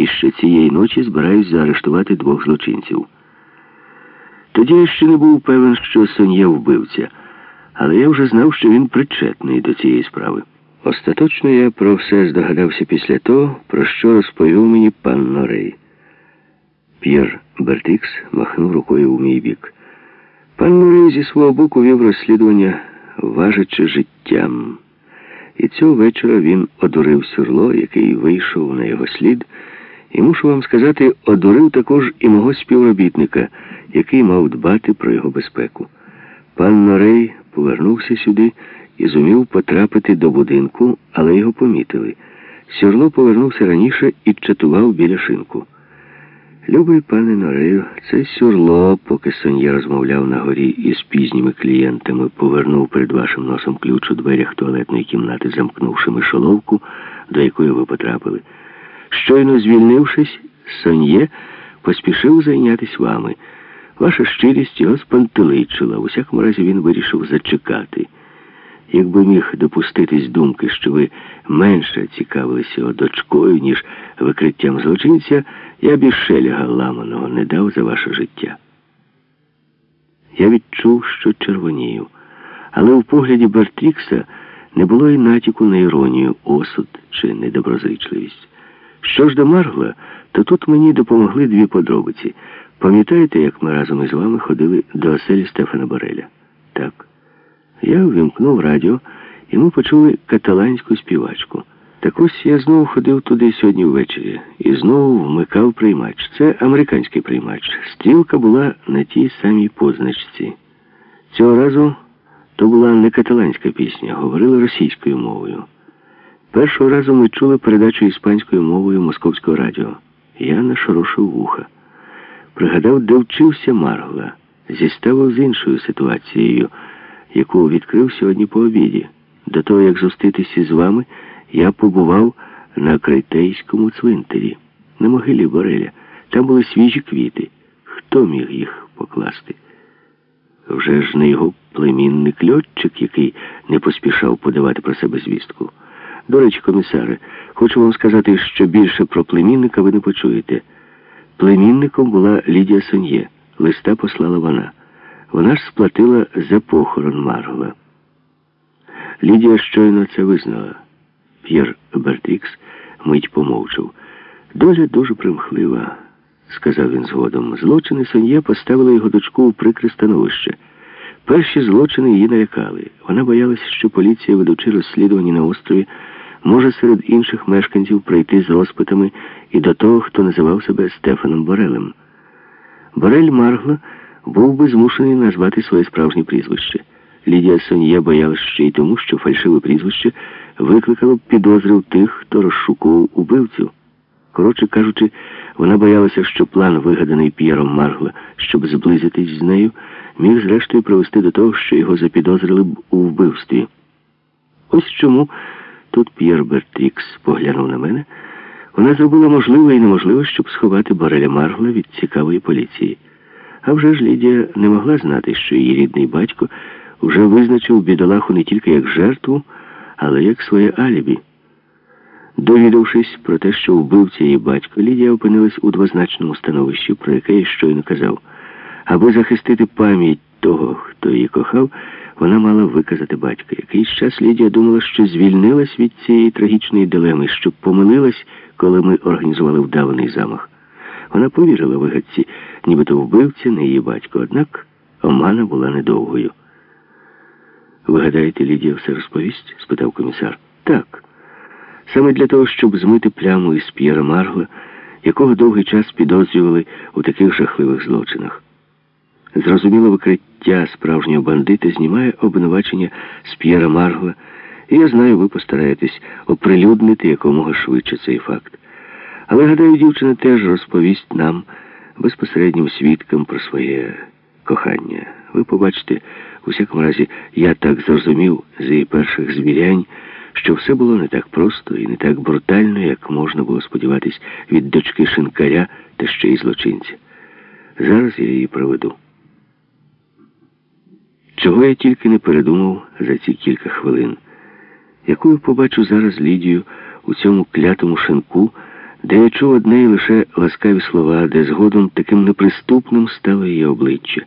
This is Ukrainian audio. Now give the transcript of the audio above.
і ще цієї ночі збираюсь заарештувати двох злочинців. Тоді я ще не був певен, що Сон'є вбивця, але я вже знав, що він причетний до цієї справи. Остаточно я про все здогадався після того, про що розповів мені пан Норей. П'єр Бертикс махнув рукою у мій бік. Пан Норей зі свого боку вів розслідування, важачи життям. І цього вечора він одурив сюрло, який вийшов на його слід, і мушу вам сказати, одурив також і мого співробітника, який мав дбати про його безпеку. Пан Норей повернувся сюди і зумів потрапити до будинку, але його помітили. Сюрло повернувся раніше і чатував біля шинку. Любий пане Норею, це сюрло, поки Сон'є розмовляв на горі із пізніми клієнтами, повернув перед вашим носом ключ у дверях туалетної кімнати, замкнувши мишоловку, до якої ви потрапили. Щойно звільнившись, Сон'є поспішив зайнятися вами. Ваша щирість його спантеличила. У всякому разі він вирішив зачекати. Якби міг допуститись думки, що ви менше цікавилися дочкою, ніж викриттям злочинця, я б і шеляга ламаного не дав за ваше життя. Я відчув, що червонію, але у погляді Бертрікса не було і натяку на іронію, осуд чи недоброзичливість. Що ж до Маргла, то тут мені допомогли дві подробиці. Пам'ятаєте, як ми разом із вами ходили до оселі Стефана Бореля? Так. Я ввімкнув радіо, і ми почули каталанську співачку. Так ось я знову ходив туди сьогодні ввечері і знову вмикав приймач. Це американський приймач. Стрілка була на тій самій позначці. Цього разу то була не каталанська пісня, говорили російською мовою. Першого разу ми чули передачу іспанською мовою московського радіо. Я нашорошив вуха. Пригадав, де вчився Маргла, зіставив з іншою ситуацією, яку відкрив сьогодні по обіді. До того, як зустрітися з вами, я побував на Крайтейському цвинтарі, на могилі Бореля. Там були свіжі квіти. Хто міг їх покласти? Вже ж не його племінник льотчик, який не поспішав подавати про себе звістку. До речі, комісаре, хочу вам сказати, що більше про племінника ви не почуєте. Племінником була Лідія Соньє. Листа послала вона. Вона ж сплатила за похорон Маргла. Лідія щойно це визнала. П'єр Бертрікс мить помовчав. Доля дуже примхлива, сказав він згодом. Злочини Сон'є поставили його дочку у прикре становище. Перші злочини її налякали. Вона боялася, що поліція, ведучи розслідування на острові, може серед інших мешканців прийти з розпитами і до того, хто називав себе Стефаном Борелем. Борель Маргла був би змушений назвати своє справжнє прізвище. Лідія Сон'є боялась ще й тому, що фальшиве прізвище викликало б підозри в тих, хто розшукував убивцю. Коротше кажучи, вона боялася, що план, вигаданий П'єром Маргла, щоб зблизитись з нею, міг зрештою привести до того, що його запідозрили б у вбивстві. Ось чому тут П'єр Бертрікс поглянув на мене. Вона зробила можливе і неможливе, щоб сховати Бореля Маргла від цікавої поліції. А вже ж Лідія не могла знати, що її рідний батько вже визначив бідолаху не тільки як жертву, але як своє алібі. Довідавшись про те, що вбивця її батько, Лідія опинилась у двозначному становищі, про яке я щойно казав. Аби захистити пам'ять того, хто її кохав, вона мала виказати батька. Якийсь час Лідія думала, що звільнилась від цієї трагічної дилеми, що помилилась, коли ми організували вдаваний замах. Вона повірила вигадці, нібито вбивця не її батько, однак омана була недовгою. Ви гадаєте, Лідія все розповість? спитав комісар. Так. Саме для того, щоб змити пляму із П'єра Маргла, якого довгий час підозрювали у таких жахливих злочинах. Зрозуміло, викриття справжнього бандита знімає обвинувачення з П'єра Маргла, і я знаю, ви постараєтесь оприлюднити якомога швидше цей факт. Але, гадаю, дівчина теж розповість нам, безпосереднім свідкам, про своє кохання. Ви побачите, у всякому разі, я так зрозумів з її перших звірянь, що все було не так просто і не так брутально, як можна було сподіватись від дочки шинкаря та ще й злочинця. Зараз я її проведу. Чого я тільки не передумав за ці кілька хвилин, якою побачу зараз Лідію у цьому клятому шинку де я чув одне і лише ласкаві слова, де згодом таким неприступним стало її обличчя.